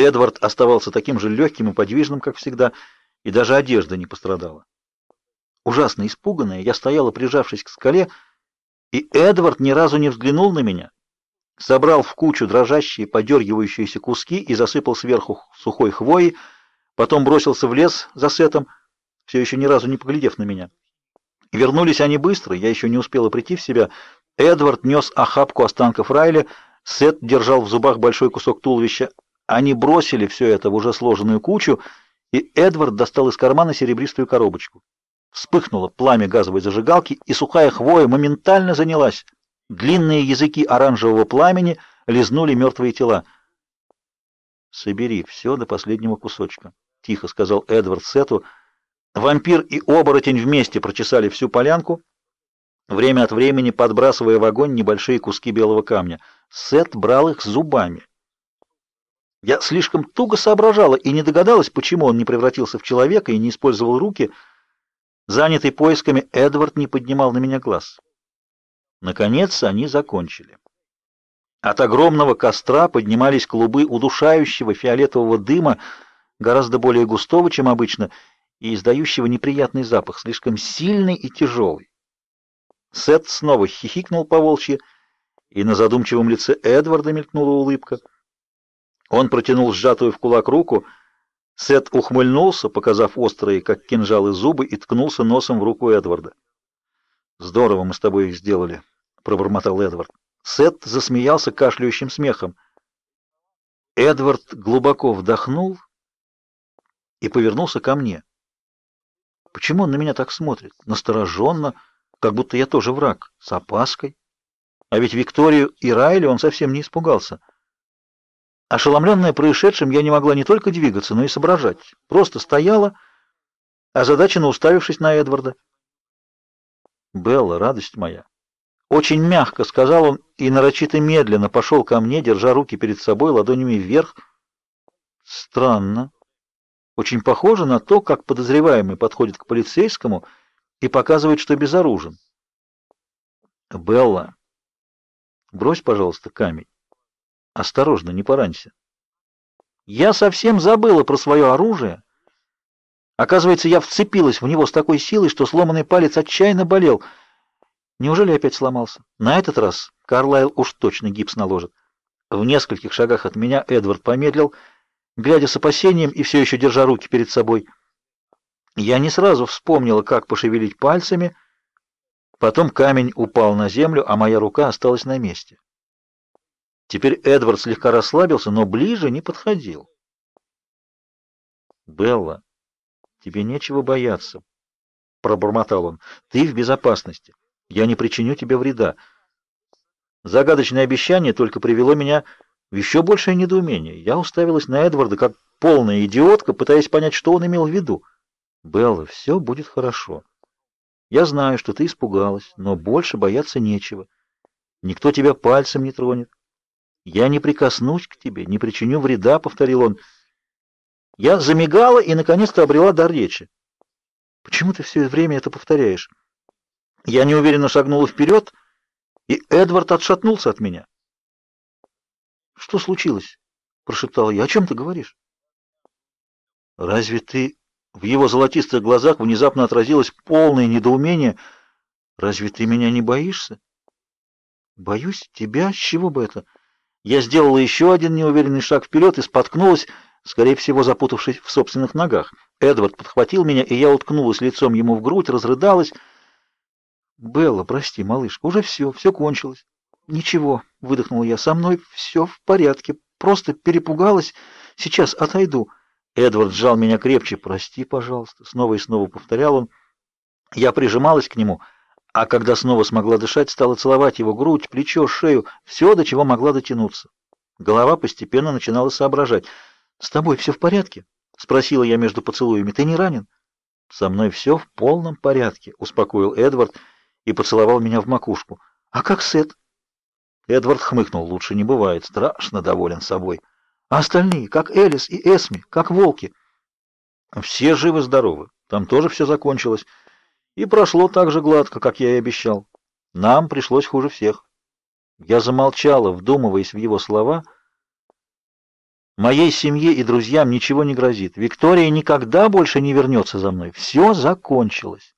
Эдвард оставался таким же легким и подвижным, как всегда, и даже одежда не пострадала. Ужасно испуганная, я стояла, прижавшись к скале, и Эдвард ни разу не взглянул на меня. Собрал в кучу дрожащие, подергивающиеся куски и засыпал сверху сухой хвоей, потом бросился в лес за сетом, все еще ни разу не поглядев на меня. Вернулись они быстро, я еще не успела прийти в себя. Эдвард нес охапку останков Райли, Сет держал в зубах большой кусок туловища. Они бросили все это в уже сложенную кучу, и Эдвард достал из кармана серебристую коробочку. Вспыхнуло пламя газовой зажигалки, и сухая хвоя моментально занялась. Длинные языки оранжевого пламени лизнули мертвые тела. «Собери все до последнего кусочка», — тихо сказал Эдвард Сету. Вампир и оборотень вместе прочесали всю полянку, время от времени подбрасывая в огонь небольшие куски белого камня. Сет брал их зубами. Я слишком туго соображала и не догадалась, почему он не превратился в человека и не использовал руки — Занятый поисками, Эдвард не поднимал на меня глаз. Наконец они закончили. От огромного костра поднимались клубы удушающего фиолетового дыма, гораздо более густого, чем обычно, и издающего неприятный запах, слишком сильный и тяжелый. Сет снова хихикнул по волчьи, и на задумчивом лице Эдварда мелькнула улыбка. Он протянул сжатую в кулак руку — Сет ухмыльнулся, показав острые, как кинжалы, зубы, и ткнулся носом в руку Эдварда. «Здорово мы с тобой их сделали», — пробормотал Эдвард. Сет засмеялся кашляющим смехом. Эдвард глубоко вдохнул и повернулся ко мне. Почему он на меня так смотрит? Настороженно, как будто я тоже враг, с опаской. А ведь Викторию и Райли он совсем не испугался. Ошеломленная происшедшим, я не могла не только двигаться, но и соображать. Просто стояла, озадаченно уставившись на Эдварда. «Белла, радость моя!» Очень мягко сказал он и нарочито медленно пошел ко мне, держа руки перед собой ладонями вверх. Странно. Очень похоже на то, как подозреваемый подходит к полицейскому и показывает, что безоружен. «Белла, брось, пожалуйста, камень». Осторожно, не поранься. Я совсем забыла про свое оружие. Оказывается, я вцепилась в него с такой силой, что сломанный палец отчаянно болел. Неужели опять сломался? На этот раз Карлайл уж точно гипс наложит. В нескольких шагах от меня Эдвард помедлил, глядя с опасением и все еще держа руки перед собой. Я не сразу вспомнила, как пошевелить пальцами. Потом камень упал на землю, а моя рука осталась на месте. Теперь Эдвард слегка расслабился, но ближе не подходил. «Белла, тебе нечего бояться», — пробормотал он. «Ты в безопасности. Я не причиню тебе вреда». Загадочное обещание только привело меня в еще большее недоумение. Я уставилась на Эдварда, как полная идиотка, пытаясь понять, что он имел в виду. «Белла, все будет хорошо. Я знаю, что ты испугалась, но больше бояться нечего. Никто тебя пальцем не тронет. «Я не прикоснусь к тебе, не причиню вреда», — повторил он. Я замигала и, наконец-то, обрела дар речи. «Почему ты все время это повторяешь?» Я неуверенно шагнула вперед, и Эдвард отшатнулся от меня. «Что случилось?» — прошептала я. «О чем ты говоришь?» «Разве ты...» В его золотистых глазах внезапно отразилось полное недоумение. «Разве ты меня не боишься?» «Боюсь тебя? С чего бы это?» Я сделала еще один неуверенный шаг вперед и споткнулась, скорее всего, запутавшись в собственных ногах. Эдвард подхватил меня, и я уткнулась лицом ему в грудь, разрыдалась. «Белла, прости, малышка, уже все, все кончилось». «Ничего», — выдохнула я, — «со мной все в порядке, просто перепугалась. Сейчас отойду». Эдвард сжал меня крепче. «Прости, пожалуйста», — снова и снова повторял он. Я прижималась к нему — а когда снова смогла дышать, стала целовать его грудь, плечо, шею, все, до чего могла дотянуться. Голова постепенно начинала соображать. «С тобой все в порядке?» — спросила я между поцелуями. «Ты не ранен?» «Со мной все в полном порядке», — успокоил Эдвард и поцеловал меня в макушку. «А как Сет?» Эдвард хмыкнул. «Лучше не бывает. Страшно доволен собой. А остальные, как Элис и Эсми, как волки?» «Все живы-здоровы. Там тоже все закончилось». И прошло так же гладко, как я и обещал. Нам пришлось хуже всех. Я замолчала, вдумываясь в его слова. Моей семье и друзьям ничего не грозит. Виктория никогда больше не вернется за мной. Все закончилось.